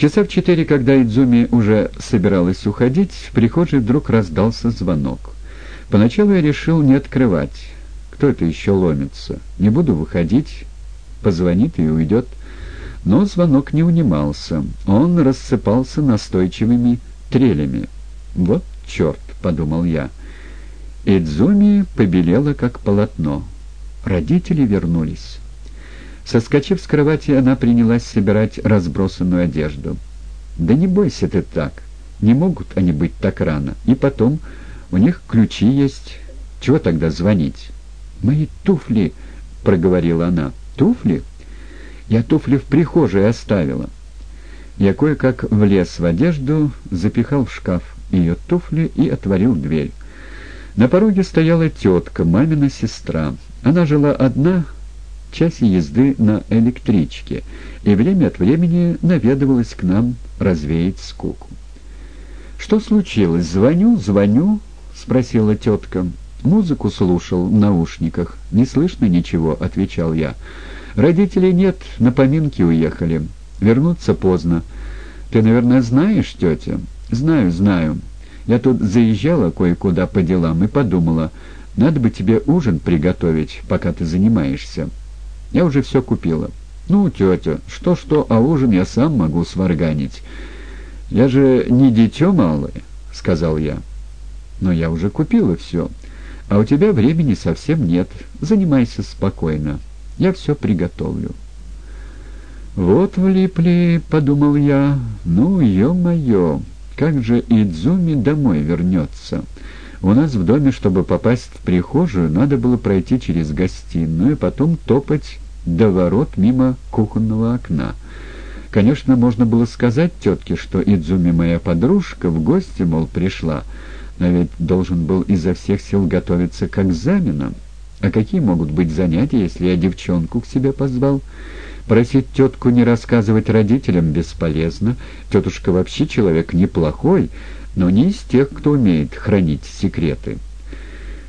Часа в четыре, когда Идзуми уже собиралась уходить, в прихожей вдруг раздался звонок. Поначалу я решил не открывать. Кто это еще ломится? Не буду выходить. Позвонит и уйдет. Но звонок не унимался. Он рассыпался настойчивыми трелями. «Вот черт!» — подумал я. Идзуми побелела, как полотно. Родители вернулись. Соскочив с кровати, она принялась собирать разбросанную одежду. «Да не бойся ты так. Не могут они быть так рано. И потом, у них ключи есть. Чего тогда звонить?» «Мои туфли!» — проговорила она. «Туфли?» «Я туфли в прихожей оставила». Я кое-как влез в одежду, запихал в шкаф ее туфли и отворил дверь. На пороге стояла тетка, мамина сестра. Она жила одна, часе езды на электричке, и время от времени наведывалась к нам развеять скуку. «Что случилось? Звоню, звоню?» — спросила тетка. «Музыку слушал в наушниках. Не слышно ничего», — отвечал я. «Родителей нет, на поминки уехали. Вернуться поздно. Ты, наверное, знаешь, тетя?» «Знаю, знаю. Я тут заезжала кое-куда по делам и подумала, надо бы тебе ужин приготовить, пока ты занимаешься. Я уже все купила. Ну, тетя, что-что, а ужин я сам могу сварганить. Я же не дитё малое, — сказал я. Но я уже купила все, а у тебя времени совсем нет. Занимайся спокойно. Я все приготовлю. «Вот влипли», — подумал я, — «ну, ё-моё, как же Идзуми домой вернется?» У нас в доме, чтобы попасть в прихожую, надо было пройти через гостиную, потом топать до ворот мимо кухонного окна. Конечно, можно было сказать тетке, что Идзуми моя подружка в гости, мол, пришла, но ведь должен был изо всех сил готовиться к экзаменам. А какие могут быть занятия, если я девчонку к себе позвал? Просить тетку не рассказывать родителям бесполезно. Тетушка вообще человек неплохой, но не из тех, кто умеет хранить секреты.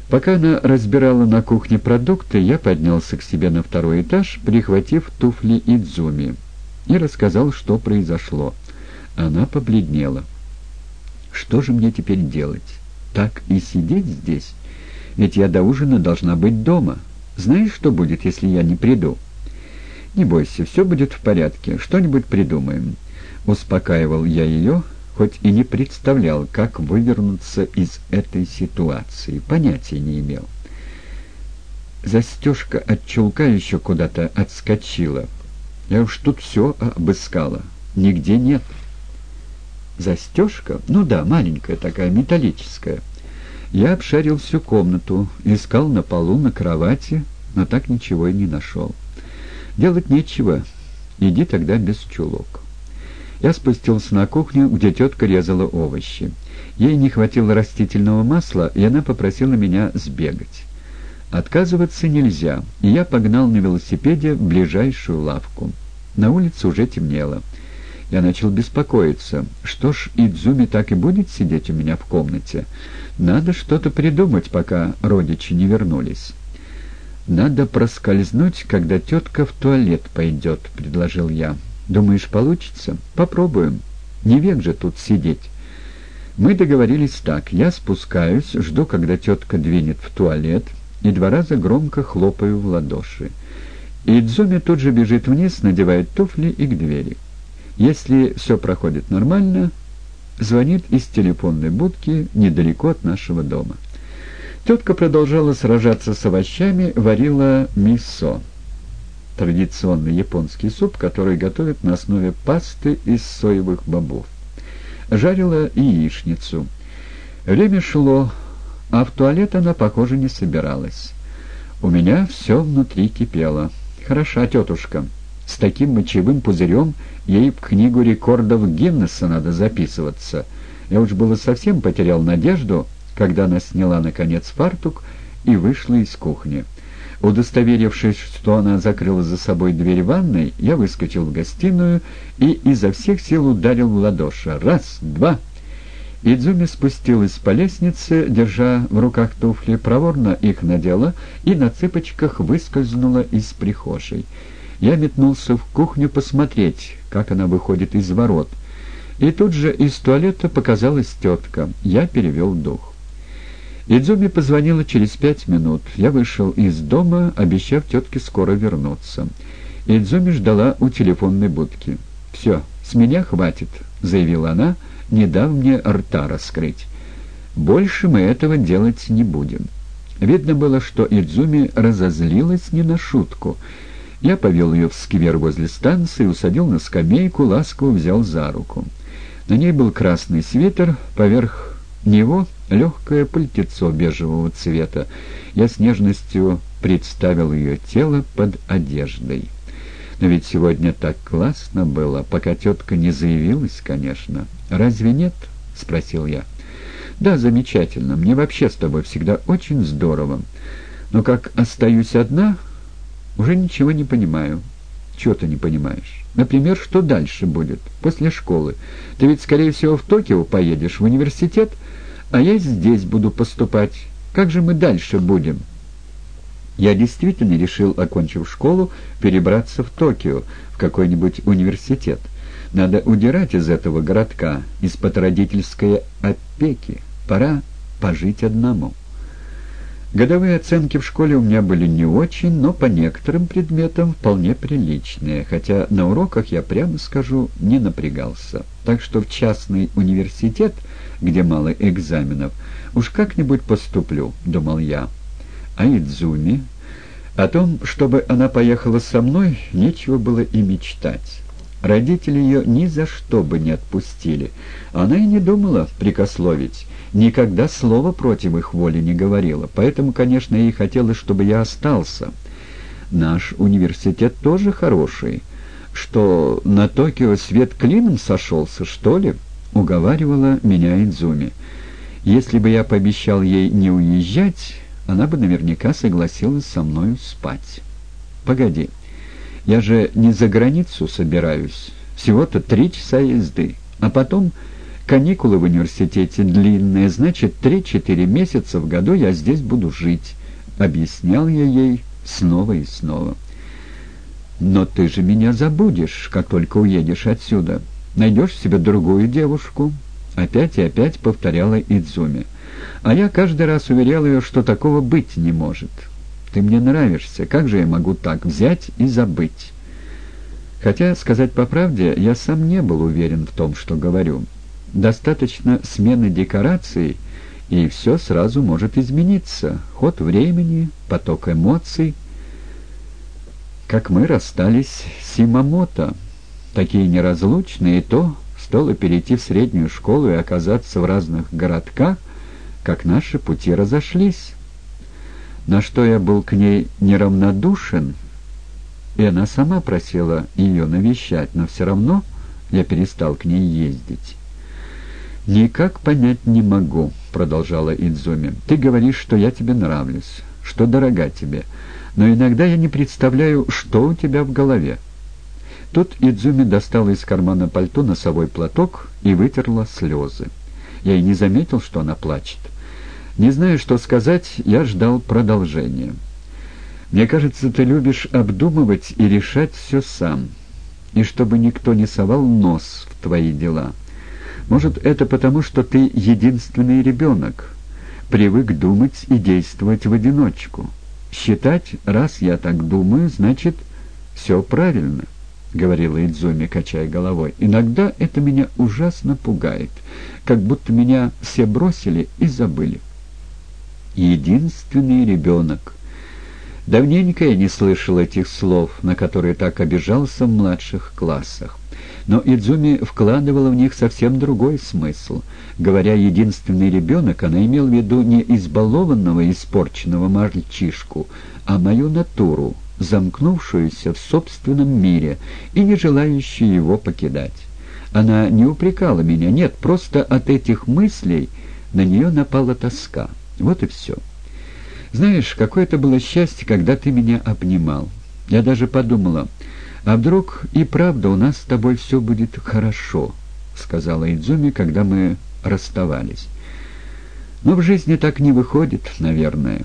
Пока она разбирала на кухне продукты, я поднялся к себе на второй этаж, прихватив туфли Идзуми, и рассказал, что произошло. Она побледнела. «Что же мне теперь делать? Так и сидеть здесь? Ведь я до ужина должна быть дома. Знаешь, что будет, если я не приду?» «Не бойся, все будет в порядке, что-нибудь придумаем». Успокаивал я ее, хоть и не представлял, как вывернуться из этой ситуации, понятия не имел. Застежка от чулка еще куда-то отскочила. Я уж тут все обыскала. Нигде нет. Застежка? Ну да, маленькая такая, металлическая. Я обшарил всю комнату, искал на полу, на кровати, но так ничего и не нашел. Делать нечего, иди тогда без чулок. Я спустился на кухню, где тетка резала овощи. Ей не хватило растительного масла, и она попросила меня сбегать. Отказываться нельзя, и я погнал на велосипеде в ближайшую лавку. На улице уже темнело. Я начал беспокоиться. Что ж, Идзуми так и будет сидеть у меня в комнате? Надо что-то придумать, пока родичи не вернулись. «Надо проскользнуть, когда тетка в туалет пойдет», — предложил я. Думаешь, получится? Попробуем. Не век же тут сидеть. Мы договорились так. Я спускаюсь, жду, когда тетка двинет в туалет, и два раза громко хлопаю в ладоши. И Дзуми тут же бежит вниз, надевает туфли и к двери. Если все проходит нормально, звонит из телефонной будки недалеко от нашего дома. Тетка продолжала сражаться с овощами, варила мисо традиционный японский суп, который готовят на основе пасты из соевых бобов. Жарила яичницу. Время шло, а в туалет она, похоже, не собиралась. У меня все внутри кипело. Хороша тетушка. С таким мочевым пузырем ей в книгу рекордов Гиннесса надо записываться. Я уж было совсем потерял надежду, когда она сняла, наконец, фартук и вышла из кухни. Удостоверившись, что она закрыла за собой дверь ванной, я выскочил в гостиную и изо всех сил ударил в ладоши. Раз, два. Идзуми спустилась по лестнице, держа в руках туфли, проворно их надела и на цыпочках выскользнула из прихожей. Я метнулся в кухню посмотреть, как она выходит из ворот — И тут же из туалета показалась тетка. Я перевел дух. Идзуми позвонила через пять минут. Я вышел из дома, обещав тетке скоро вернуться. Идзуми ждала у телефонной будки. «Все, с меня хватит», — заявила она, не дав мне рта раскрыть. «Больше мы этого делать не будем». Видно было, что Идзуми разозлилась не на шутку. Я повел ее в сквер возле станции, усадил на скамейку, ласково взял за руку. На ней был красный свитер, поверх него легкое пальтецо бежевого цвета. Я с нежностью представил ее тело под одеждой. Но ведь сегодня так классно было, пока тетка не заявилась, конечно. «Разве нет?» — спросил я. «Да, замечательно. Мне вообще с тобой всегда очень здорово. Но как остаюсь одна, уже ничего не понимаю». «Чего ты не понимаешь? Например, что дальше будет, после школы? Ты ведь, скорее всего, в Токио поедешь, в университет, а я здесь буду поступать. Как же мы дальше будем?» Я действительно решил, окончив школу, перебраться в Токио, в какой-нибудь университет. Надо удирать из этого городка, из-под родительской опеки. Пора пожить одному. Годовые оценки в школе у меня были не очень, но по некоторым предметам вполне приличные, хотя на уроках, я прямо скажу, не напрягался. Так что в частный университет, где мало экзаменов, уж как-нибудь поступлю, думал я. А Идзуми о том, чтобы она поехала со мной, нечего было и мечтать. Родители ее ни за что бы не отпустили. Она и не думала прикословить, никогда слова против их воли не говорила, поэтому, конечно, ей хотелось, чтобы я остался. Наш университет тоже хороший. Что, на Токио свет клином сошелся, что ли? Уговаривала меня Идзуми. Если бы я пообещал ей не уезжать она бы наверняка согласилась со мною спать. «Погоди, я же не за границу собираюсь, всего-то три часа езды, а потом каникулы в университете длинные, значит, три-четыре месяца в году я здесь буду жить», — объяснял я ей снова и снова. «Но ты же меня забудешь, как только уедешь отсюда. Найдешь себе другую девушку». Опять и опять повторяла Идзуми. А я каждый раз уверял ее, что такого быть не может. Ты мне нравишься, как же я могу так взять и забыть? Хотя, сказать по правде, я сам не был уверен в том, что говорю. Достаточно смены декораций, и все сразу может измениться. Ход времени, поток эмоций. Как мы расстались с Симамото, такие неразлучные, и то стоило перейти в среднюю школу и оказаться в разных городках, как наши пути разошлись. На что я был к ней неравнодушен, и она сама просила ее навещать, но все равно я перестал к ней ездить. «Никак понять не могу», — продолжала Идзуми. «Ты говоришь, что я тебе нравлюсь, что дорога тебе, но иногда я не представляю, что у тебя в голове». Тут Идзуми достала из кармана пальто носовой платок и вытерла слезы. Я и не заметил, что она плачет. Не зная, что сказать, я ждал продолжения. «Мне кажется, ты любишь обдумывать и решать все сам, и чтобы никто не совал нос в твои дела. Может, это потому, что ты единственный ребенок, привык думать и действовать в одиночку. Считать, раз я так думаю, значит, все правильно». — говорила Идзуми, качая головой. «Иногда это меня ужасно пугает, как будто меня все бросили и забыли». «Единственный ребенок». Давненько я не слышал этих слов, на которые так обижался в младших классах. Но Идзуми вкладывала в них совсем другой смысл. Говоря «единственный ребенок», она имела в виду не избалованного испорченного мальчишку, а мою натуру, замкнувшуюся в собственном мире и не желающую его покидать. Она не упрекала меня, нет, просто от этих мыслей на нее напала тоска. Вот и все. Знаешь, какое это было счастье, когда ты меня обнимал. Я даже подумала, а вдруг и правда у нас с тобой все будет хорошо, сказала Идзуми, когда мы расставались. Но в жизни так не выходит, наверное.